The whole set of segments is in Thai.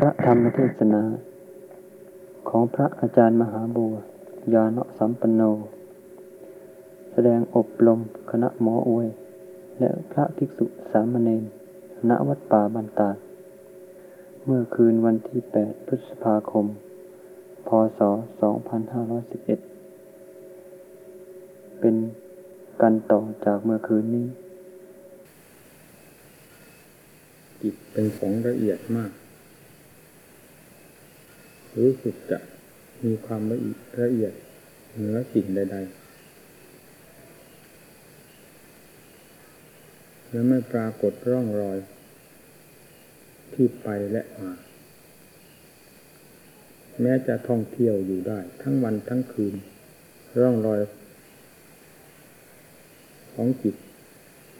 พระธรรมเทศนา ของพระอาจารย์มหาบัวยานะสัมปันโน แสดงอบรมคณะหมออวย และพระภิกษุสามเณรณวัดป่าบันตาดเมื่อคืนวันที่ 8 พฤษภาคม พศ 2511 เป็นกันต่อจากเมื่อคืนนี้จิตเป็นของละเอียดมาก รู้สึกจะมีความละเอียดละเอียดเหนือสิ่งใดๆและไม่ปรากฏร่องรอย ที่ไปและมา แม้จะท่องเที่ยวอยู่ได้ ทั้งวันทั้งคืน ร่องรอย ของจิต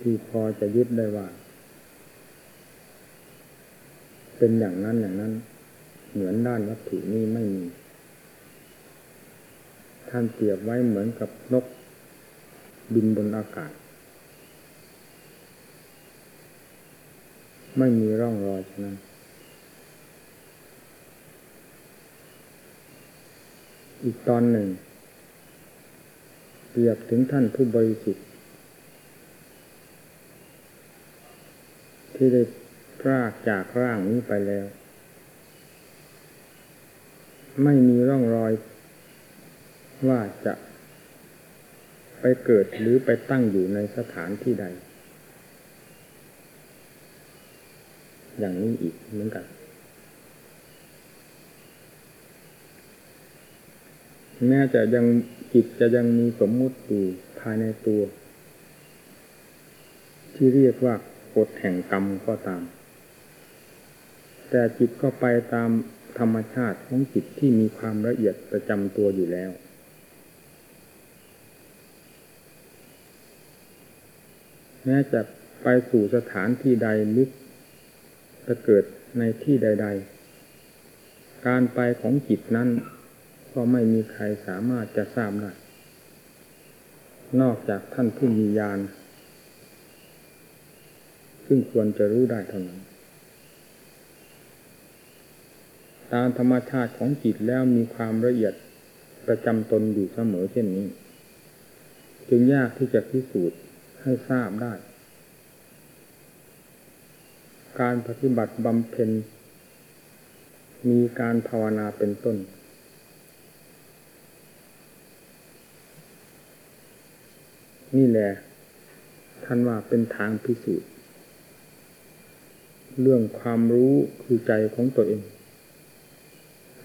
ที่พอจะยึดได้ว่า เป็นอย่างนั้นอย่างนั้น เหมือนด้านวัตถุนี้ไม่มี ท่านเปรียบไว้เหมือนกับนกบินบนอากาศ ไม่มีร่องรอยฉะนั้นอีกตอนหนึ่ง เปรียบถึงท่านผู้บริสุทธิ์ที่ได้พรากจากร่างนี้ไปแล้ว ไม่มีร่องรอย ว่าจะ ไปเกิดหรือไปตั้งอยู่ในสถานที่ใด อย่างนี้อีกเหมือนกัน แม้จะยังจิตจะยังมีสมมุติอยู่ภายในตัว ที่เรียกว่ากฎแห่งกรรมก็ตาม แต่จิตก็ไปตาม ธรรมชาติของจิตที่มีความละเอียดประจำตัวอยู่แล้ว แม้จะไปสู่สถานที่ใดหรือจะเกิดในที่ใด ๆ การไปของจิตนั้น ก็ไม่มีใครสามารถจะทราบได้ นอกจากท่านผู้มีญาณซึ่งควรจะรู้ได้เท่านั้น ตามธรรมชาติของจิตแล้วมีความละเอียดประจำตนอยู่เสมอเช่นนี้ จึงยากที่จะพิสูจน์ให้ทราบได้ การปฏิบัติบำเพ็ญ มีการภาวนาเป็นต้น นี่แหละท่านว่าเป็นทางพิสูจน์ เรื่องความรู้คือใจของตัวเอง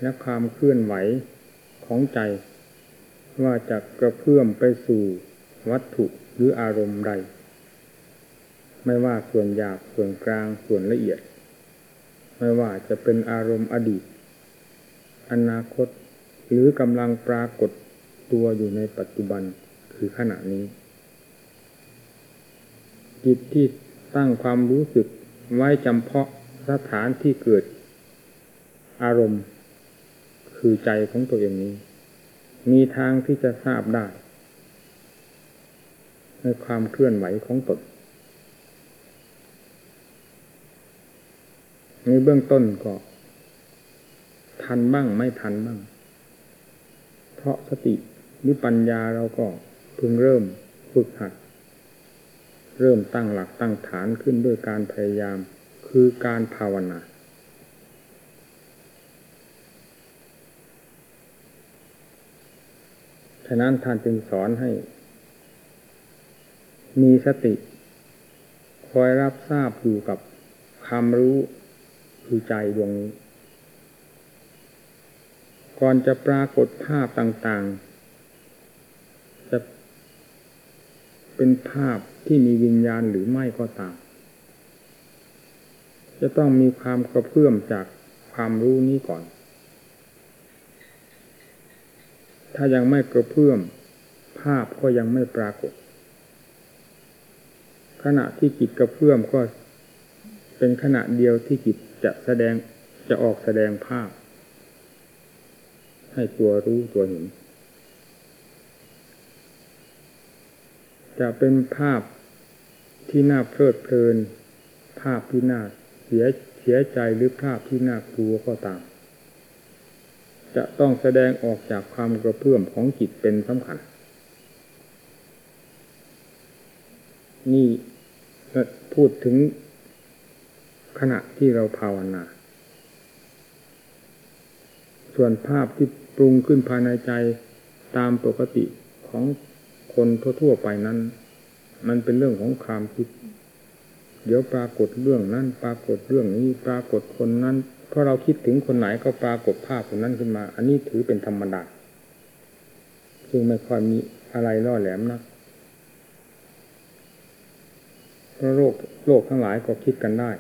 และความเคลื่อนไหวของใจ ว่าจะกระเพื่อมไปสู่วัตถุหรืออารมณ์ใด ไม่ว่าส่วนหยาบส่วนกลางส่วนละเอียด ไม่ว่าจะเป็นอารมณ์อดีต อนาคตหรือกำลังปรากฏตัวอยู่ในปัจจุบันคือขณะนี้ จิตที่ตั้งความรู้สึกไว้จำเพาะสถานที่เกิด อารมณ์ คือใจของตัวเองนี้ มีทางที่จะทราบได้ ในความเคลื่อนไหวของตนในเบื้องต้นก็ ทันบ้างไม่ทันบ้าง เพราะสติหรือปัญญาเราก็เพิ่งเริ่มฝึกหัด เริ่มตั้งหลักตั้งฐานขึ้นด้วยการพยายาม คือการภาวนาะนั้นท่านจึงสอนให้ มีสติ คอยรับทราบอยู่กับความรู้คือใจดวงนี้ ก่อนจะปรากฏภาพต่างๆ จะเป็นภาพที่มีวิญญาณหรือไม่ก็ตาม จะต้องมีความกระเพื่อมจากความรู้นี้ก่อน ถ้ายังไม่กระเพื่อมภาพก็ยังไม่ปรากฏ ขณะที่จิตกระเพื่อมก็เป็นขณะเดียวที่จิตจะแสดงจะออกแสดงภาพ ให้ตัวรู้ตัวเห็นจะเป็นภาพที่น่าเพลิดเพลิน ภาพที่น่าเสียเสียใจหรือภาพที่น่ากลัวก็ตาม จะต้องแสดงออกจากความกระเพื่อมของจิตเป็นสำคัญ นี่พูดถึงขณะที่เราภาวนา ส่วนภาพที่ปรุงขึ้นภายในใจตามปกติของคนทั่วๆไปนั้น มันเป็นเรื่องของความคิด เดี๋ยวปรากฏเรื่องนั้น ปรากฏเรื่องนี้ ปรากฏคนนั้น เพราะเราคิดถึงคนไหนก็ปรากฏภาพคนนั้นขึ้นมา อันนี้ถือเป็นธรรมดาซึ่งไม่ค่อยมีอะไรล่อแหลมนะเพราะโลกโลกทั้งหลายก็คิดกันได้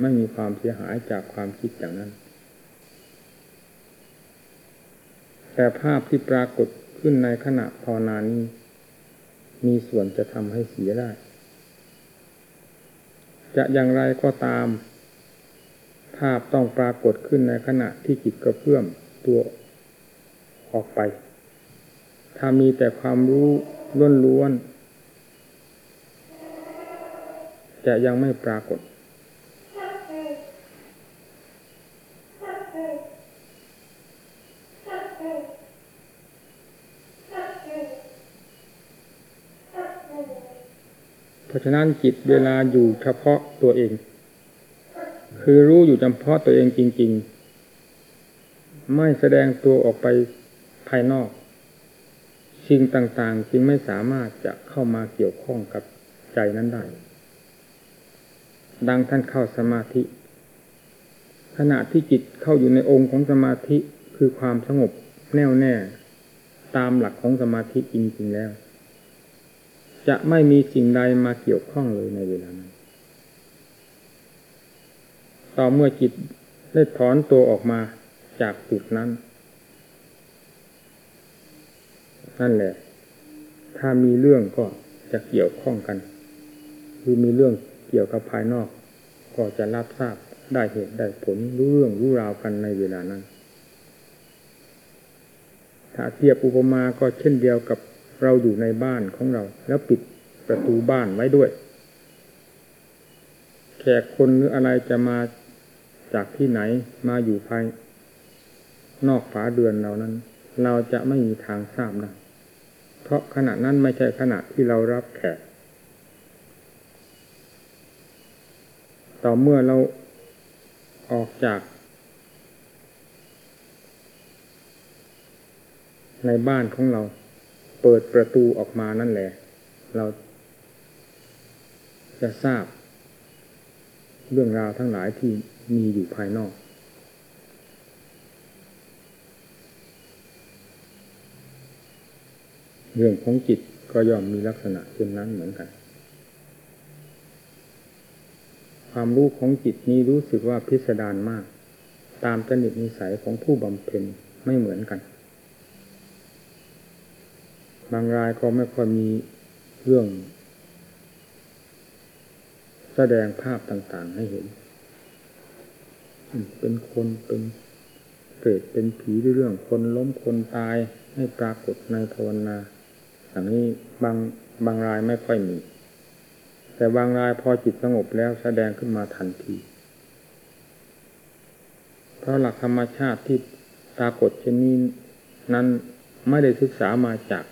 ไม่มีความเสียหายจากความคิดอย่างนั้น แต่ภาพที่ปรากฏขึ้นในขณะภาวนานี้มีส่วนจะทำให้เสียได้ จะอย่างไรก็ตาม ภาพต้องปรากฏขึ้นในขณะที่จิตกระเพื่อมตัวออกไป ถ้ามีแต่ความรู้ล้วนๆจะยังไม่ปรากฏ เพราะฉะนั้นจิตเวลาอยู่เฉพาะตัวเอง คือรู้อยู่เฉพาะตัวเองจริง ๆ ไม่แสดงตัวออกไปภายนอกสิ่งต่างๆ จึงไม่สามารถจะเข้ามาเกี่ยวข้องกับใจนั้นได้ ดังท่านเข้าสมาธิ ขณะที่จิตเข้าอยู่ในองค์ของสมาธิคือความสงบแน่วแน่ ตามหลักของสมาธิจริงๆแล้ว จะไม่มีสิ่งใดมาเกี่ยวข้องเลยในเวลานั้น ต่อเมื่อจิตได้ถอนตัวออกมาจากจุดนั้น นั่นแหละ ถ้ามีเรื่องก็จะเกี่ยวข้องกัน คือมีเรื่องเกี่ยวกับภายนอก ก็จะรับทราบได้เหตุได้ผลรู้เรื่องรู้ราวกันในเวลานั้น ถ้าเทียบอุปมาก็เช่นเดียวกับเราอยู่ในบ้านของเรา แล้วปิดประตูบ้านไว้ด้วย แขกคนหรืออะไรจะมา จากที่ไหนมาอยู่ภายนอกฝาเดือนเรานั้น เราจะไม่มีทางทราบได้เพราะขณะนั้นไม่ใช่ขณะที่เรารับแขกต่อเมื่อเราออกจาก ในบ้านของเรา เปิดประตูออกมานั่นแหละ เราจะทราบเรื่องราวทั้งหลายที่ มีอยู่ภายนอก เรื่องของจิตก็ย่อมมีลักษณะเช่นนั้นเหมือนกัน ความรู้ของจิตนี้รู้สึกว่าพิสดารมาก ตามจริตนิสัยของผู้บำเพ็ญไม่เหมือนกัน บางรายก็ไม่ค่อยมีเรื่อง แสดงภาพต่างๆให้เห็น เป็นคนเป็นเกิดเป็นผีเรื่องคนล้มคนตายให้ปรากฏในภาวนาอย่างนี้บางบางรายไม่ค่อยมี แต่บางรายพอจิตสงบแล้วแสดงขึ้นมาทันที เพราะหลักธรรมชาติที่ปรากฏเช่นนี้นั้นไม่ได้ศึกษามาจาก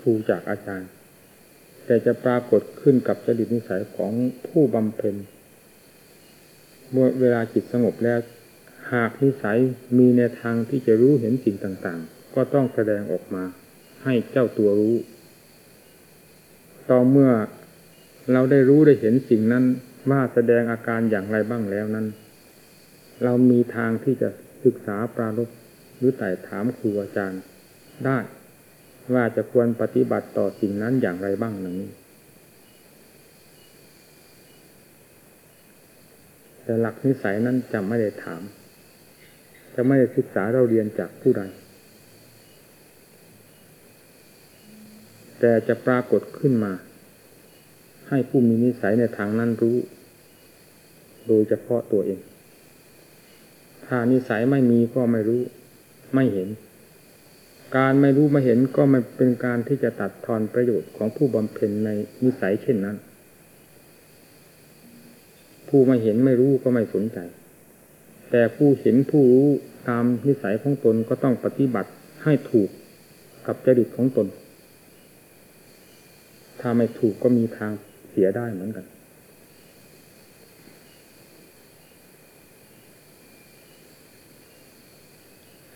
ครูจากอาจารย์ แต่จะปรากฏขึ้นกับจริตนิสัยของผู้บำเพ็ญ เมื่อเวลาจิตสงบแล้ว หากนิสัยมีในทางที่จะรู้เห็นสิ่งต่างๆ ก็ต้องแสดงออกมา ให้เจ้าตัวรู้ ต่อเมื่อเราได้รู้ได้เห็นสิ่งนั้นว่าแสดงอาการอย่างไรบ้างแล้วนั้น เรามีทางที่จะศึกษาปรารบหรือไต่ถามครูอาจารย์ได้ ว่าจะควรปฏิบัติต่อสิ่งนั้นอย่างไรบ้างหนั้น แต่หลักนิสัยนั้นจะไม่ได้ถาม จะไม่ได้ศึกษาเราเรียนจากผู้ใดแต่จะปรากฏขึ้นมา ให้ผู้มีนิสัยในทางนั้นรู้ โดยเฉพาะตัวเอง ถ้านิสัยไม่มีก็ไม่รู้ ไม่เห็น การไม่รู้ไม่เห็นก็ไม่เป็นการที่จะตัดทอนประโยชน์ของผู้บำเพ็ญในนิสัยเช่นนั้น ผู้ไม่เห็นไม่รู้ก็ไม่สนใจ แต่ผู้เห็นผู้รู้ตามนิสัยของตนก็ต้องปฏิบัติให้ถูกกับจริตของตน ถ้าไม่ถูกก็มีทางเสียได้เหมือนกัน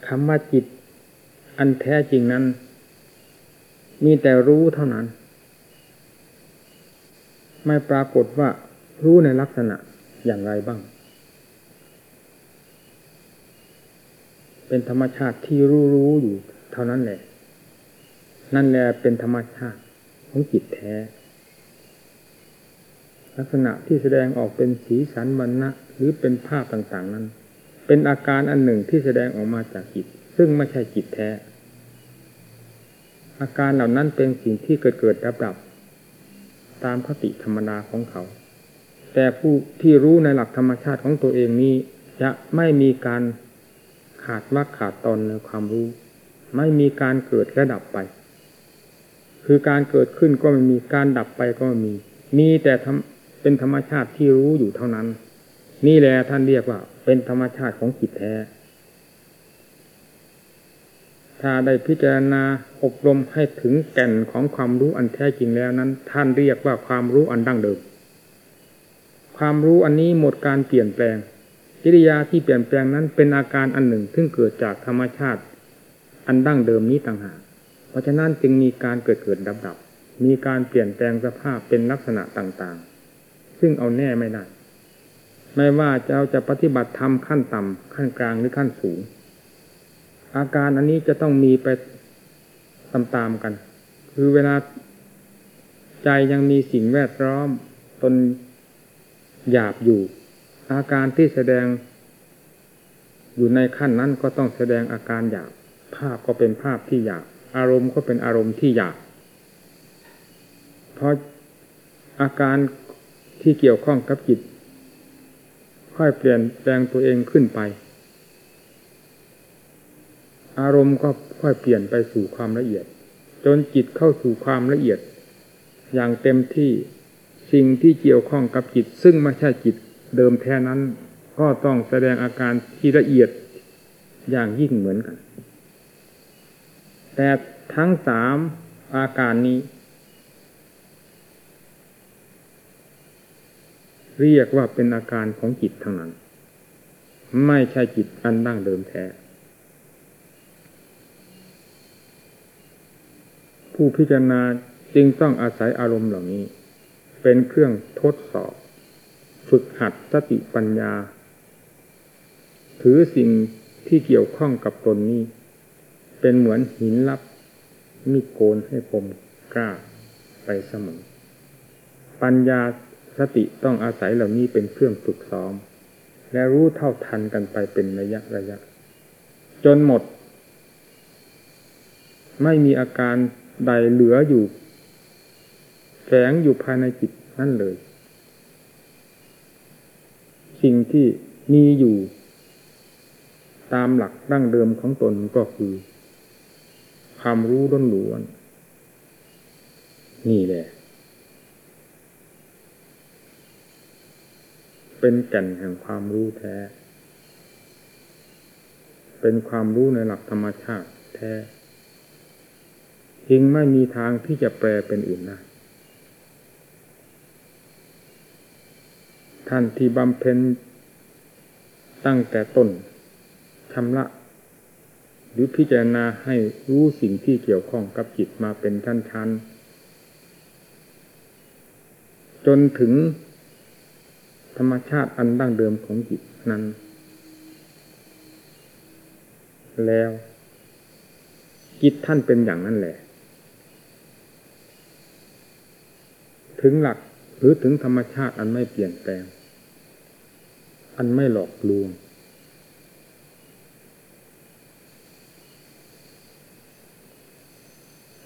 คำว่าจิต อันแท้จริงนั้น มีแต่รู้เท่านั้น ไม่ปรากฏว่า รู้ในลักษณะอย่างไรบ้าง เป็นธรรมชาติที่รู้รู้อยู่ เท่านั้นแหละ นั่นแหละเป็นธรรมชาติของจิตแท้ ลักษณะที่แสดงออกเป็นสีสันวรรณะหรือเป็นภาพต่างๆนั้น เป็นอาการอันหนึ่งที่แสดงออกมาจากจิต ซึ่งไม่ใช่จิตแท้ อาการเหล่านั้นเป็นสิ่งที่เกิดเกิดดับดับตามคติธรรมดาของเขา แต่ผู้ที่รู้ในหลักธรรมชาติของตัวเองนี้ จะไม่มีการขาดวักขาดตอนในความรู้ ไม่มีการเกิดและดับไป คือการเกิดขึ้นก็ไม่มีการดับไปก็ไม่มี มีแต่เป็นธรรมชาติที่รู้อยู่เท่านั้น นี่แหละท่านเรียกว่า เป็นธรรมชาติของจิตแท้ ถ้าได้พิจารณาอบรมให้ถึงแก่นของความรู้อันแท้จริงแล้วนั้น ท่านเรียกว่าความรู้อันดั้งเดิม ความรู้อันนี้หมดการเปลี่ยนแปลง กิริยาที่เปลี่ยนแปลงนั้นเป็นอาการอันหนึ่งซึ่งเกิดจากธรรมชาติ อันดั้งเดิมนี้ต่างหาก เพราะฉะนั้นจึงมีการเกิดเกิดดับดับ มีการเปลี่ยนแปลงสภาพเป็นลักษณะต่างๆ ซึ่งเอาแน่ไม่ได้ ไม่ว่าจะเอาจะปฏิบัติธรรมขั้นต่ำขั้นกลางหรือขั้นสูง อาการอันนี้จะต้องมีไปตามๆกัน คือเวลาใจยังมีสิ่งแวดล้อมตน หยาบอยู่ อาการที่แสดง อยู่ในขั้นนั้นก็ต้องแสดงอาการหยาบ ภาพก็เป็นภาพที่หยาบ อารมณ์ก็เป็นอารมณ์ที่หยาบ เพราะอาการที่เกี่ยวข้องกับจิต ค่อยเปลี่ยนแปลงตัวเองขึ้นไป อารมณ์ก็ค่อยเปลี่ยนไปสู่ความละเอียด จนจิตเข้าสู่ความละเอียด อย่างเต็มที่ สิ่งที่เกี่ยวข้องกับจิต ซึ่งไม่ใช่จิตเดิมแท้นั้น ก็ต้องแสดงอาการที่ละเอียดอย่างยิ่งเหมือนกัน แต่ทั้งสามอาการนี้ เรียกว่าเป็นอาการของจิตทั้งนั้น ไม่ใช่จิตอันดั้งเดิมแท้ผู้พิจารณาจึงต้องอาศัยอารมณ์เหล่านี้ เป็นเครื่องทดสอบ ฝึกหัดสติปัญญา ถือสิ่งที่เกี่ยวข้องกับตนนี้ เป็นเหมือนหินลับ มีโกนให้ผมกล้าไปเสมอ ปัญญาสติต้องอาศัยเหล่านี้เป็นเครื่องฝึกซ้อม และรู้เท่าทันกันไปเป็นระยะระยะ จนหมด ไม่มีอาการใดเหลืออยู่ แฝงอยู่ภายในจิตนั่นเลย สิ่งที่มีอยู่ ตามหลักดั้งเดิมของตนก็คือ ความรู้ด้นหลวน นี่แหละ เป็นแก่นแห่งความรู้แท้ เป็นความรู้ในหลักธรรมชาติแท้จึงไม่มีทางที่จะแปลเป็นอื่นได้ ท่านที่บำเพ็ญตั้งแต่ต้นชำระหรือพิจารณาให้รู้สิ่งที่เกี่ยวข้องกับจิตมาเป็นชั้นๆ จนถึงธรรมชาติอันดั้งเดิมของจิตนั้น แล้วจิตท่านเป็นอย่างนั้นแหละ ถึงหลักหรือถึงธรรมชาติอันไม่เปลี่ยนแปลง อันไม่หลอกลวง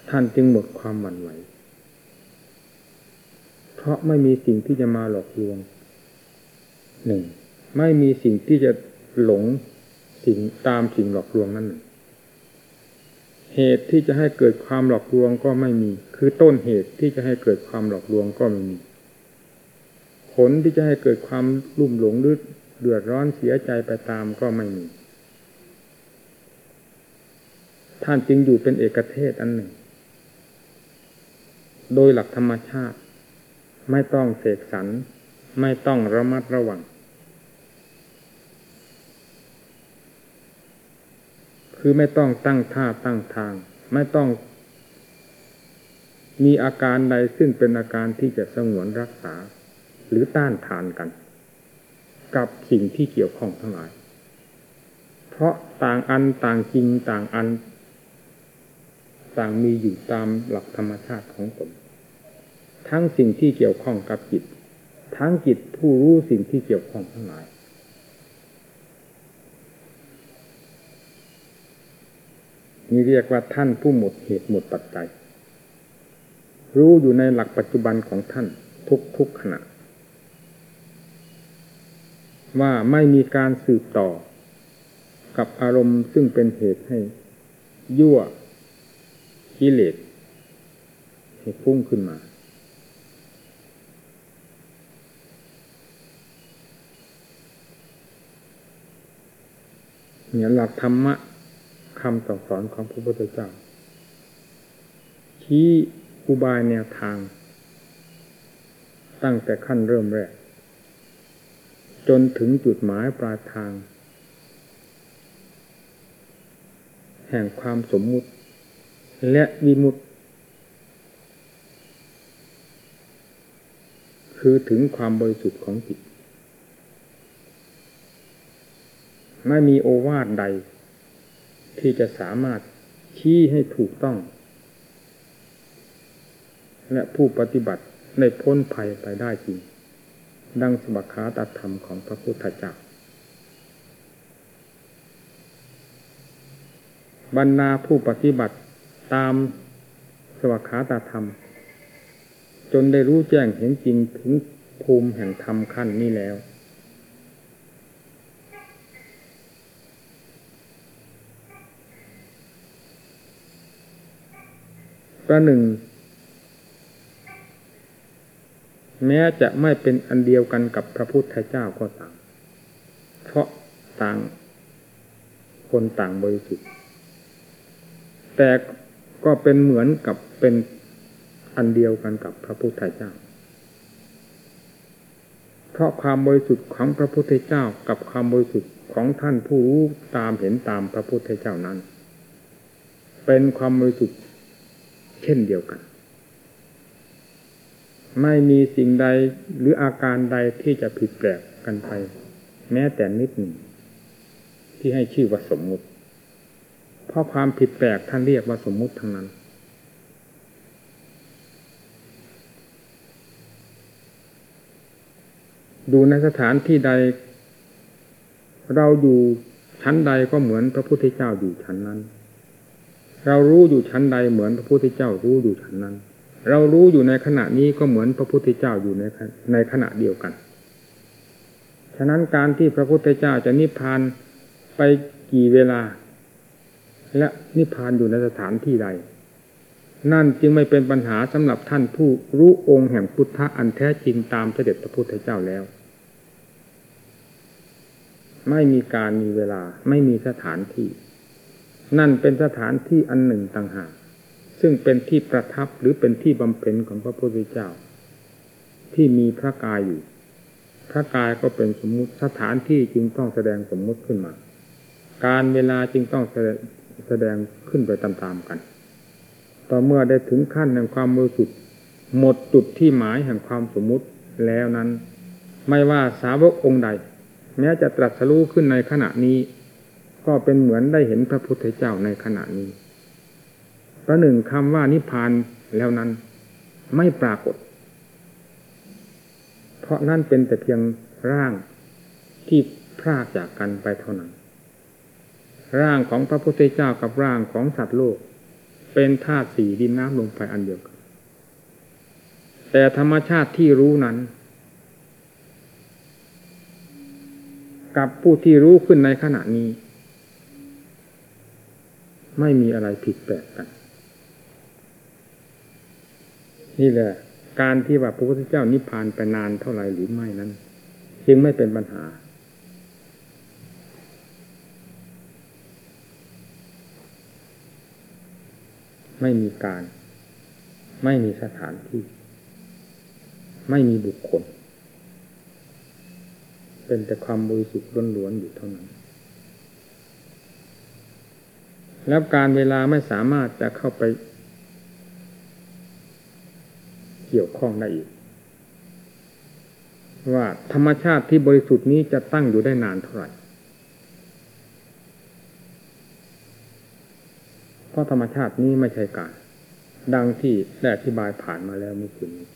ท่านจึงหมดความหวั่นไหว เพราะไม่มีสิ่งที่จะมาหลอกลวงหนึ่งไม่มีสิ่งที่จะหลงสิ่งตามสิ่งหลอกลวงนั้นหนึ่งเหตุที่จะให้เกิดความหลอกลวงก็ไม่มี คือต้นเหตุที่จะให้เกิดความหลอกลวงก็ไม่มี ผลที่จะให้เกิดความลุ่มหลงหรือ เดือดร้อนเสียใจไปตามก็ไม่มี ท่านจึงอยู่เป็นเอกเทศอันหนึ่ง โดยหลักธรรมชาติ ไม่ต้องเสกสรรไม่ต้องระมัดระวัง คือไม่ต้องตั้งท่าตั้งทาง ไม่ต้อง มีอาการใดซึ่งเป็นอาการที่จะสงวนรักษา หรือต้านทานกัน กับสิ่งที่เกี่ยวข้องทั้งหลาย เพราะต่างอันต่างจริงต่างอัน ต่างมีอยู่ตามหลักธรรมชาติของตนทั้งสิ่งที่เกี่ยวข้องกับจิต ทั้งจิตผู้รู้สิ่งที่เกี่ยวข้องทั้งหลาย นี่เรียกว่าท่านผู้หมดเหตุหมดปัจจัย รู้อยู่ในหลักปัจจุบันของท่านทุกทุกขณะ ว่าไม่มีการสืบต่อ กับอารมณ์ซึ่งเป็นเหตุให้ ยั่วกิเลสให้พุ่งขึ้นมา เนี่ยหลักธรรมะคำสอนของพระพุทธเจ้าชี้อุบายแนวทาง ตั้งแต่ขั้นเริ่มแรก จนถึงจุดหมายปลายทาง แห่งความสมมุติ และวิมุตติ คือถึงความบริสุทธิ์ของจิต ไม่มีโอวาทใด ที่จะสามารถชี้ให้ถูกต้อง และผู้ปฏิบัติในพ้นภัยไปได้จริง ดังสบักขาตธรรมของพระพุทธเจ้าบรรณาผู้ปฏิบัติตามสวัขาตาธรรม จนได้รู้แจ้งเห็นจริงถึงภูมิแห่งธรรมขั้นนี้แล้ว ประหนึ่ง แม้จะไม่เป็นอันเดียวกันกับพระพุทธเจ้าก็ตามเพราะต่างคนต่างบริสุทธิ์แต่ก็เป็นเหมือนกับเป็นอันเดียวกันกับพระพุทธเจ้า เพราะความบริสุทธิ์ของพระพุทธเจ้ากับความบริสุทธิ์ของท่านผู้รู้ตามเห็นตามพระพุทธเจ้านั้น เป็นความบริสุทธิ์เช่นเดียวกัน ไม่มีสิ่งใดหรืออาการใดที่จะผิดแปลกกันไป แม้แต่นิดหนึ่ง ที่ให้ชื่อว่าสมมุติ เพราะความผิดแปลกท่านเรียกว่าสมมุติทั้งนั้น ดูในสถานที่ใด เราอยู่ชั้นใดก็เหมือนพระพุทธเจ้าอยู่ชั้นนั้น เรารู้อยู่ชั้นใดเหมือนพระพุทธเจ้ารู้อยู่ชั้นนั้น เรารู้อยู่ในขณะนี้ก็เหมือนพระพุทธเจ้าอยู่ในในขณะเดียวกัน ฉะนั้นการที่พระพุทธเจ้าจะนิพพานไปกี่เวลา และนิพพานอยู่ในสถานที่ใด นั่นจึงไม่เป็นปัญหาสำหรับท่านผู้รู้องค์แห่งพุทธะอันแท้จริงตามเสด็จพระพุทธเจ้าแล้ว ไม่มีการมีเวลาไม่มีสถานที่ นั่นเป็นสถานที่อันหนึ่งต่างหาก ซึ่งเป็นที่ประทับหรือเป็นที่บำเพ็ญของพระพุทธเจ้า ที่มีพระกายอยู่ พระกายก็เป็นสมมุติสถานที่จึงต้องแสดงสมมุติขึ้นมา การเวลาจึงต้องแสดงขึ้นไปตามๆกัน ต่อเมื่อได้ถึงขั้นแห่งความบริสุทธิ์หมดจุดที่หมายแห่งความสมมุติแล้วนั้น ไม่ว่าสาวกองค์ใด แม้จะตรัสรู้ขึ้นในขณะนี้ ก็เป็นเหมือนได้เห็นพระพุทธเจ้าในขณะนี้ ประหนึ่งคำว่านิพพานแล้วนั้น ไม่ปรากฏ เพราะนั่นเป็นแต่เพียงร่างที่พรากจากกันไปเท่านั้น ร่างของพระพุทธเจ้ากับร่างของสัตว์โลก เป็นธาตุสี่ดินน้ำลมไฟอันเดียวกัน แต่ธรรมชาติที่รู้นั้น กับผู้ที่รู้ขึ้นในขณะนี้ ไม่มีอะไรผิดแปลกกัน นี่แหละ การที่ว่าพระพุทธเจ้านิพพานไปนานเท่าไรหรือไม่นั้น จึงไม่เป็นปัญหา ไม่มีการ ไม่มีสถานที่ ไม่มีบุคคล เป็นแต่ความบริสุทธิ์ล้วนๆอยู่เท่านั้นแล้วการเวลาไม่สามารถจะเข้าไป เกี่ยวข้องได้อีก ว่าธรรมชาติที่บริสุทธิ์นี้จะตั้งอยู่ได้นานเท่าไหร่เพราะธรรมชาตินี้ไม่ใช่การ ดังที่ได้อธิบายผ่านมาแล้วเมื่อคืนนี้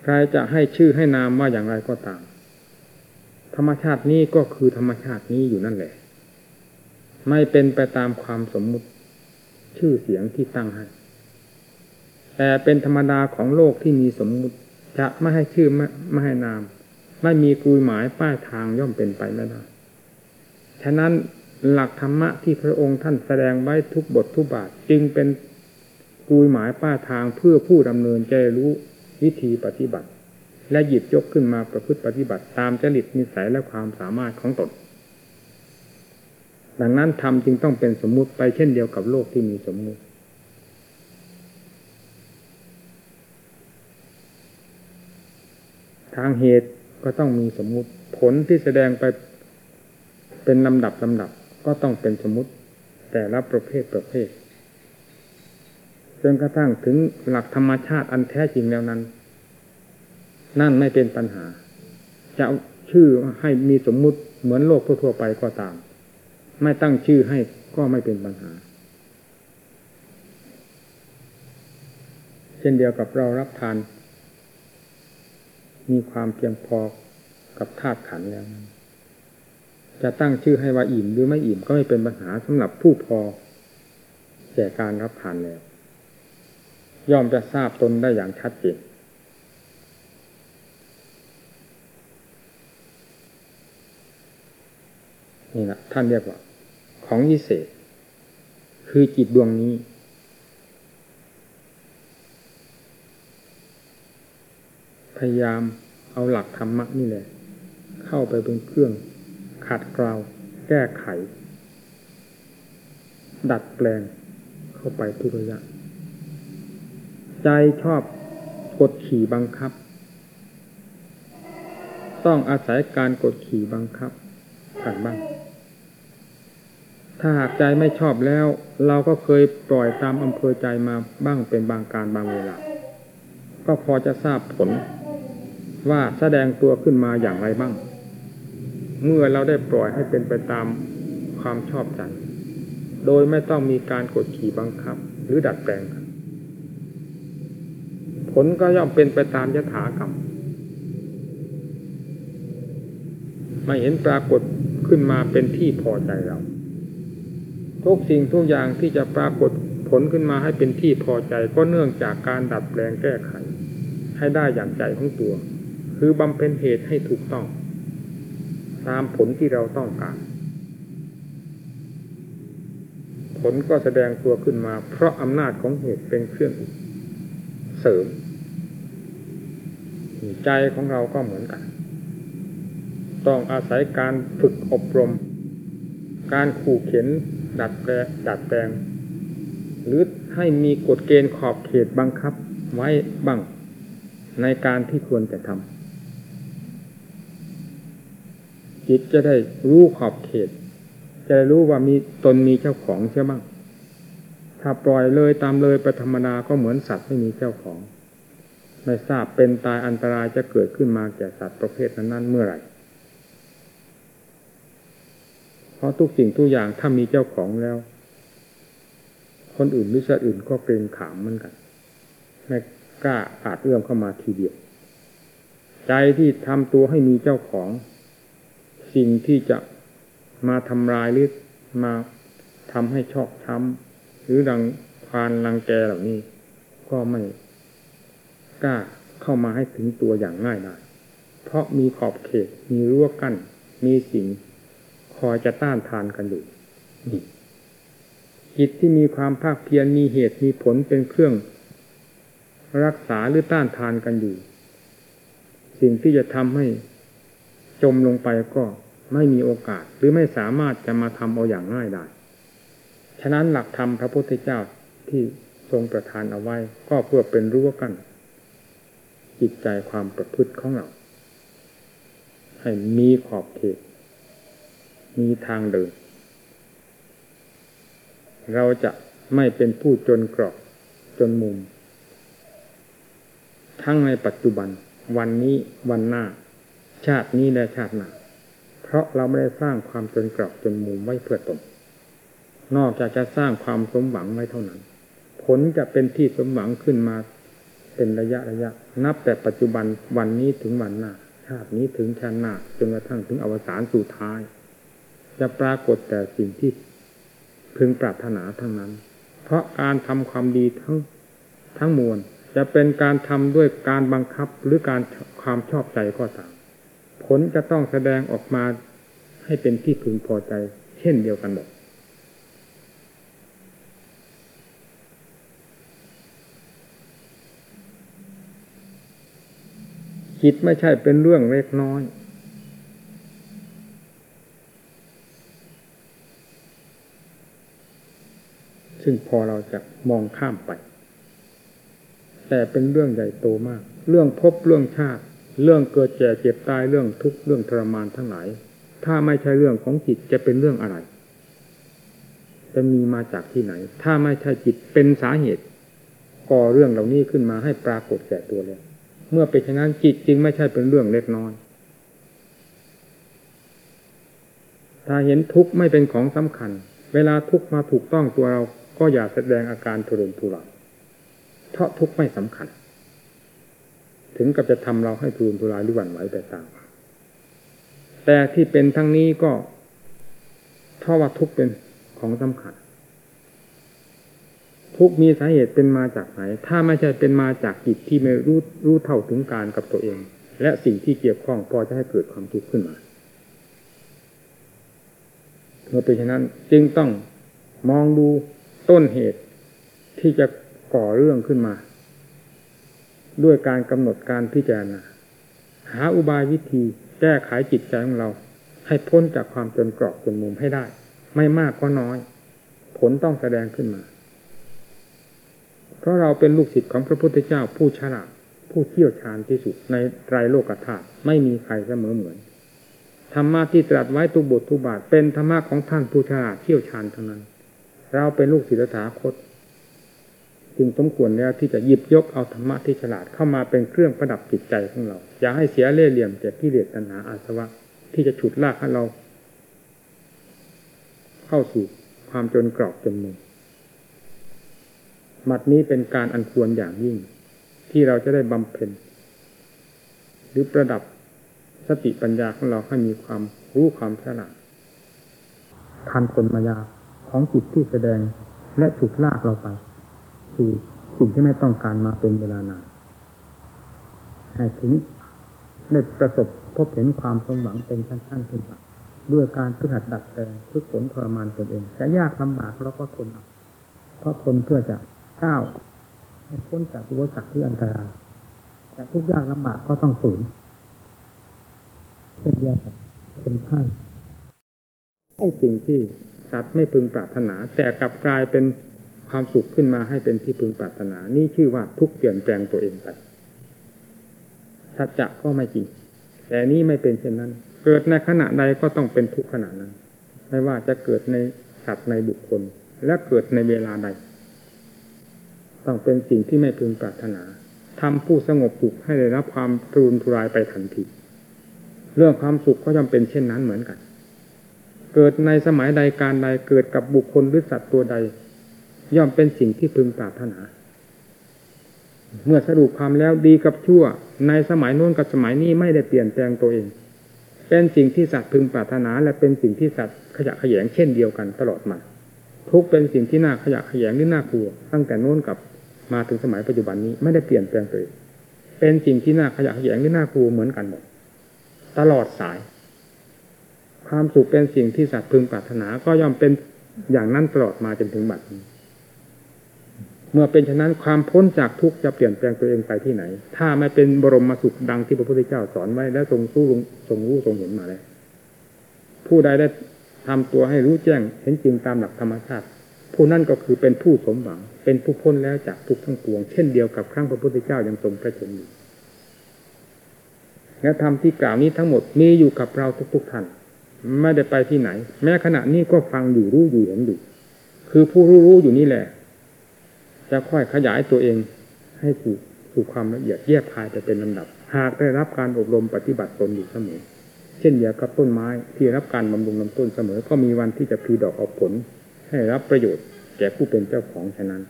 ใครจะให้ชื่อให้นามว่าอย่างไรก็ตาม ธรรมชาตินี้ก็คือธรรมชาตินี้อยู่นั่นแหละ ไม่เป็นไปตามความสมมุติชื่อเสียงที่ตั้งให้ แต่เป็นธรรมดาของโลกที่มีสมมุติ จะไม่ให้ชื่อไม่ไม่ให้นาม ไม่มีกุยหมายป้ายทางย่อมเป็นไปไม่ได้ ฉะนั้นหลักธรรมะที่พระองค์ท่านแสดงไว้ทุกบททุกบาทจึงเป็นกุยหมายป้ายทางเพื่อผู้ดำเนินจะรู้วิธีปฏิบัติ และหยิบยกขึ้นมาประพฤติปฏิบัติตามจริตนิสัยและความสามารถของตน ดังนั้นธรรมจึงต้องเป็นสมมุติไปเช่นเดียวกับโลกที่มีสมมุติ ทางเหตุก็ต้องมีสมมุติ ผลที่แสดงไปเป็นลำดับลำดับก็ต้องเป็นสมมุติ แต่ละประเภทประเภทจนกระทั่งถึงหลักธรรมชาติอันแท้จริงแล้วนั้น นั่นไม่เป็นปัญหา จะชื่อให้มีสมมุติเหมือนโลกทั่วไปก็ตาม ไม่ตั้งชื่อให้ก็ไม่เป็นปัญหา เช่นเดียวกับเรารับทาน มีความเพียงพอกับธาตุขันแล้ว จะตั้งชื่อให้ว่าอิ่มหรือไม่อิ่มก็ไม่เป็นปัญหาสำหรับผู้พอแก่การรับทานแล้ว ย่อมจะทราบตนได้อย่างชัดเจนนี่แหละท่านเรียกว่า ของวิเศษ คือจิตดวงนี้ พยายามเอาหลักธรรมะนี่แหละ เข้าไปเป็นเครื่องขัดเกลาแก้ไข ดัดแปลงเข้าไปทุกระยะ ใจชอบกดขี่บังคับ ต้องอาศัยการกดขี่บังคับกันบ้าง ถ้าหากใจไม่ชอบแล้ว เราก็เคยปล่อยตามอำเภอใจมาบ้างเป็นบางการบางเวลา ก็พอจะทราบผลว่าแสดงตัวขึ้นมาอย่างไรบ้าง เมื่อเราได้ปล่อยให้เป็นไปตามความชอบใจ โดยไม่ต้องมีการกดขี่บังคับ หรือดัดแปลง ผลก็ย่อมเป็นไปตามยถากรรม ไม่เห็นปรากฏขึ้นมาเป็นที่พอใจเรา ทุกสิ่งทุกอย่างที่จะปรากฏผลขึ้นมาให้เป็นที่พอใจก็เนื่องจากการดัดแปลงแก้ไข ให้ได้อย่างใจของตัว คือบำเพ็ญเหตุให้ถูกต้อง ตามผลที่เราต้องการ ผลก็แสดงตัวขึ้นมา เพราะอำนาจของเหตุเป็นเครื่องเสริม ใจของเราก็เหมือนกัน ต้องอาศัยการฝึกอบรม การขู่เข็น ดัดแปลดัดแปลง หรือให้มีกฎเกณฑ์ขอบเขตบังคับไว้บ้างในการที่ควรจะทำจิตจะได้รู้ขอบเขต จะได้รู้ว่ามีตนมีเจ้าของใช่ไหมถ้าปล่อยเลยตามเลยไปธรรมดาก็เหมือนสัตว์ไม่มีเจ้าของ ไม่ทราบเป็นตายอันตรายจะเกิดขึ้นมาแก่สัตว์ประเภทนั้นๆเมื่อไหร่ เพราะทุกสิ่งทุกอย่างถ้ามีเจ้าของแล้ว คนอื่นหรือสัตว์อื่นก็เกรงขามเหมือนกัน ไม่กล้าอาจเอื้อมเข้ามาทีเดียว ใจที่ทำตัวให้มีเจ้าของ สิ่งที่จะมาทำลายหรือมาทำให้ชอกช้ำหรือรังควานรังแกเหล่านี้ ก็ไม่กล้าเข้ามาให้ถึงตัวอย่างง่ายได้เพราะมีขอบเขตมีรั้วกั้นมีสิ่ง คอยจะต้านทานกันอยู่จิตที่มีความภาคเพียรมีเหตุมีผลเป็นเครื่อง รักษาหรือต้านทานกันอยู่ สิ่งที่จะทำให้จมลงไปก็ไม่มีโอกาส หรือไม่สามารถจะมาทำเอาอย่างง่ายได้ ฉะนั้นหลักธรรมพระพุทธเจ้าที่ทรงประทานเอาไว้ ก็เพื่อเป็นรั้วกัน จิตใจความประพฤติของเรา ให้มีขอบเขต มีทางเดิน เราจะไม่เป็นผู้จนกรอกจนมุม ทั้งในปัจจุบัน วันนี้วันหน้า ชาตินี้และชาติหน้าเพราะเราไม่ได้สร้างความจนกรอกจนมุมไว้เพื่อตนนอกจากจะสร้างความสมหวังไว้เท่านั้น ผลจะเป็นที่สมหวังขึ้นมาเป็นระยะระยะ นับแต่ปัจจุบันวันนี้ถึงวันหน้า ชาตินี้ถึงชาติหน้าจนกระทั่งถึงอวสานสุดท้าย จะปรากฏแต่สิ่งที่พึงปรารถนาทั้งนั้น เพราะการทำความดีทั้งทั้งมวล จะเป็นการทำด้วยการบังคับหรือการความชอบใจก็ตามผลจะต้องแสดงออกมาให้เป็นที่พึงพอใจ เช่นเดียวกันหมดจิตไม่ใช่เป็นเรื่องเล็กน้อย ซึ่งพอเราจะมองข้ามไป แต่เป็นเรื่องใหญ่โตมาก เรื่องพบเรื่องชาติ เรื่องเกิดแก่เจ็บตายเรื่องทุกข์เรื่องทรมานทั้งหลาย ถ้าไม่ใช่เรื่องของจิตจะเป็นเรื่องอะไร จะมีมาจากที่ไหน ถ้าไม่ใช่จิตเป็นสาเหตุก่อเรื่องเหล่านี้ขึ้นมาให้ปรากฏแก่ตัวแล้วเมื่อเป็นเช่นนั้นจิตจึงไม่ใช่เป็นเรื่องเล็กน้อย ถ้าเห็นทุกข์ไม่เป็นของสำคัญ เวลาทุกข์มาถูกต้องตัวเรา ก็อย่าแสดงอาการทุรนทุรายเพราะทุกข์ไม่สำคัญ ถึงกับจะทำเราให้ทูนทุรายหรือหวั่นไหวแต่ตามแต่ที่เป็นทั้งนี้ก็เพราะว่าทุกข์เป็นของสำคัญ ทุกมีสาเหตุเป็นมาจากไหน ถ้าไม่ใช่เป็นมาจากจิตที่ไม่รู้รู้เท่าถึงการกับตัวเอง และสิ่งที่เกี่ยวข้องพอจะให้เกิดความทุกข์ขึ้นมาเมื่อเป็นฉะนั้นจึงต้องมองดู ต้นเหตุที่จะก่อเรื่องขึ้นมา ด้วยการกำหนดการพิจารณาหาอุบายวิธีแก้ไขจิตใจของเรา ให้พ้นจากความจนกรอกจนมุมให้ได้ ไม่มากก็น้อย ผลต้องแสดงขึ้นมา เพราะเราเป็นลูกศิษย์ของพระพุทธเจ้าผู้ฉลาดผู้เชี่ยวชาญที่สุดในไตรโลกธาตุไม่มีใครเสมอเหมือนธรรมะที่ตรัสไว้ทุกบททุกบาทเป็นธรรมะของท่านผู้ฉลาดเชี่ยวชาญทั้งนั้น เราเป็นลูกศิษย์ถาคต จึงสมควรแล้วที่จะหยิบยกเอาธรรมะที่ฉลาดเข้ามาเป็นเครื่องประดับจิตใจของเรา อย่าให้เสียเล่ห์เหลี่ยมจากกิเลสตัณหาอาสวะ ที่จะฉุดลากให้เรา เข้าสู่ความจนกรอบจนมุมมัดนี้เป็นการอันควรอย่างยิ่ง ที่เราจะได้บำเพ็ญหรือประดับสติปัญญาของเราให้มีความรู้ความฉลาดทันคนมายา ของจิตที่แสดงและฉุดลากเราไปสู่สิ่งที่ไม่ต้องการมาเป็นเวลานานให้ถึงได้ประสบพบเห็นความสมหวังเป็นขั้นๆขึ้นมาด้วยการฝึกหัดดัดแปลงฝึกฝนทรมานตนเองจะยากลำบากเราก็ทนเอาเพราะทนเพื่อจะก้าวให้พ้นจากอุปสรรคที่อันตรายแต่ทุกยากลำบากก็ต้องฝืนเช่นยวกับเป็นไข้ไอ้สิ่งที่ สัตว์ไม่พึงปรารถนา แต่กลับกลายเป็นความสุขขึ้นมาให้เป็นที่พึงปรารถนา นี่ชื่อว่าทุกเปลี่ยนแปลงตัวเองไปสัจจะก็ไม่จริง แต่นี้ไม่เป็นเช่นนั้น เกิดในขณะใดก็ต้องเป็นทุกขณะนั้น ไม่ว่าจะเกิดในสัตว์ในบุคคล และเกิดในเวลาใด ต้องเป็นสิ่งที่ไม่พึงปรารถนาทำผู้สงบสุขให้ได้รับความทรุนทุรายไปทันที เรื่องความสุขก็จำเป็นเช่นนั้นเหมือนกัน เกิดในสมัยใดการใดเกิดกับบุคคลหรือสัตว์ตัวใด ย่อมเป็นสิ่งที่พึงปรารถนา เมื่อสรุปความแล้วดีกับชั่ว ในสมัยโน้นกับสมัยนี้ไม่ได้เปลี่ยนแปลงตัวเอง เป็นสิ่งที่สัตว์พึงปรารถนาและเป็นสิ่งที่สัตว์ขยะขยงเช่นเดียวกันตลอดมาทุกเป็นสิ่งที่น่าขยะขยงหรือน่ากลัว ตั้งแต่โน้นกับมาถึงสมัยปัจจุบันนี้ไม่ได้เปลี่ยนแปลงเองเป็นสิ่งที่น่าขยะขยงหรือน่ากลัวเหมือนกันหมดตลอดสาย ความสุขเป็นสิ่งที่สัตว์พึงปรารถนา ก็ย่อมเป็นอย่างนั้นตลอดมาจนถึงบัดนี้ เมื่อเป็นฉะนั้นความพ้นจากทุกข์จะเปลี่ยนแปลงตัวเองไปที่ไหน ถ้าไม่เป็นบรมมาสุขดังที่พระพุทธเจ้าสอนไว้และทรงสู้ทรงรู้ทรงเห็นมาแล้วผู้ใดได้ทำตัวให้รู้แจ้งเห็นจริงตามหลักธรรมชาติ ผู้นั้นก็คือเป็นผู้สมหวัง เป็นผู้พ้นแล้วจากทุกข์ทั้งปวง เช่นเดียวกับครั้งพระพุทธเจ้ายังทรงพระชนอยู่และธรรมที่กล่าวนี้ทั้งหมดมีอยู่กับเราทุกๆท่าน ไม่ได้ไปที่ไหน แม้ขณะนี้ก็ฟังอยู่รู้อยู่เห็นอยู่คือผู้รู้รู้อยู่นี่แหละ จะค่อยขยายตัวเองให้สู่สู่ความละเอียดแยบคายไปเป็นลำดับ หากได้รับการอบรมปฏิบัติตนอยู่เสมอ เช่นเดียวกับต้นไม้ที่รับการบำรุงลำต้นเสมอ ก็มีวันที่จะพีดอกออกผล ให้รับประโยชน์แก่ผู้เป็นเจ้าของฉะนั้น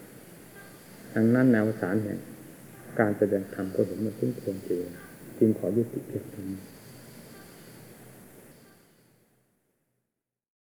ดังนั้นแนวสารแห่งการแสดงธรรมก็เห็นมันคุ้นควรเจจึงขอยุติเพียงเท่านี้